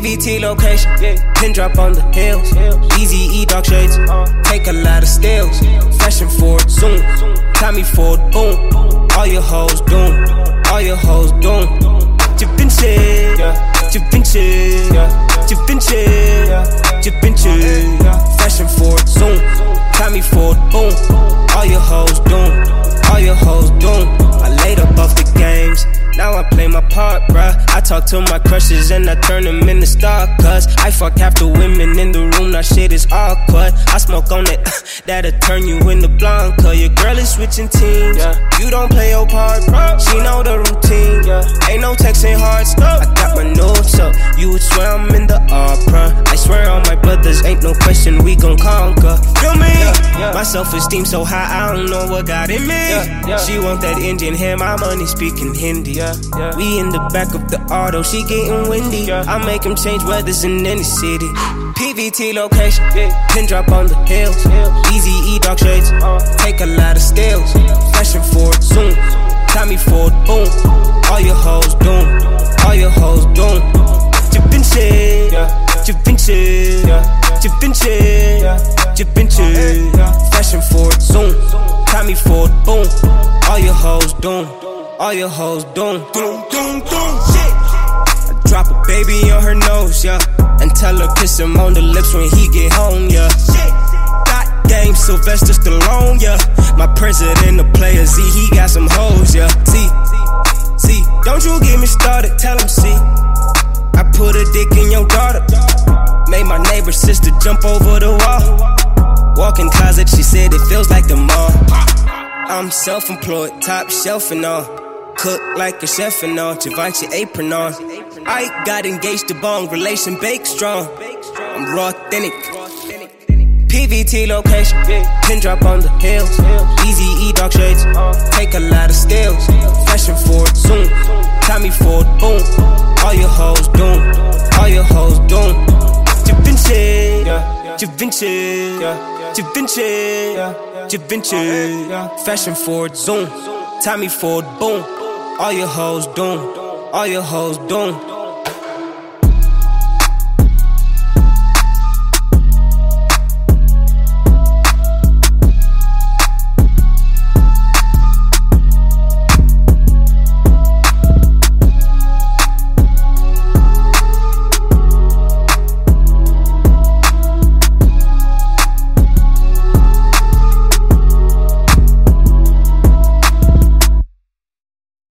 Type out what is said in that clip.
PVT location, pin drop on the hills. Easy E dog shades, take a lot of steals. Fashion forward, zoom. Tommy Ford, boom. All your hoes doom, all your hoes doom. Da Vinci, Da Vinci, Da Vinci. Fashion forward, zoom. Tommy Ford, boom. All your hoes doom, talk to my crushes and I turn them into star cuts. I fuck half the women in the room, that shit is awkward. I smoke on it, that'll turn you into blonde. Cause your girl is switching teams. yeah. You don't play your part, bro. She know the routine. Ain't no texting hard stuff. I got my notes up. My self esteem so high, I don't know what got in me. She want that Indian hair, my money speaking Hindi. We in the back of the auto, she getting windy. I make him change weathers in any city. PVT location, pin drop on the hills. Easy E dog shades, uh. take a lot of steals. Fashion forward, zoom. Tommy Ford, boom. All your hoes doom, all your hoes doom. Da Vinci, Da Vinci, Da Vinci, Da Vinci. Forward, zoom. Tommy boom. All your hoes doom, all your hoes doom. Doom, doom, doom. Shit. I drop a baby on her nose, yeah. And tell her kiss him on the lips when he get home, yeah. Got game, Sylvester Stallone, yeah. My president, the player Z, he got some hoes, yeah. See, see, don't you get me started, tell him see. I put a dick in your daughter. Made my neighbor's sister jump over the wall. Walk in closet, she said it feels like the mall. I'm self employed, top shelf and all. Cook like a chef and all, Givenchy apron on. I got engaged to bong, relation bake strong. I'm raw authentic. PVT location, pin drop on the hills. Easy E dog shades, take a lot of steals. Fashion forward, zoom. Tommy Ford, boom. All your hoes doom, all your hoes doom. Da Vinci, Da Vinci, Da Vinci, Da. Fashion forward, zoom. Tommy Ford, boom. All your hoes doom, all your hoes doom.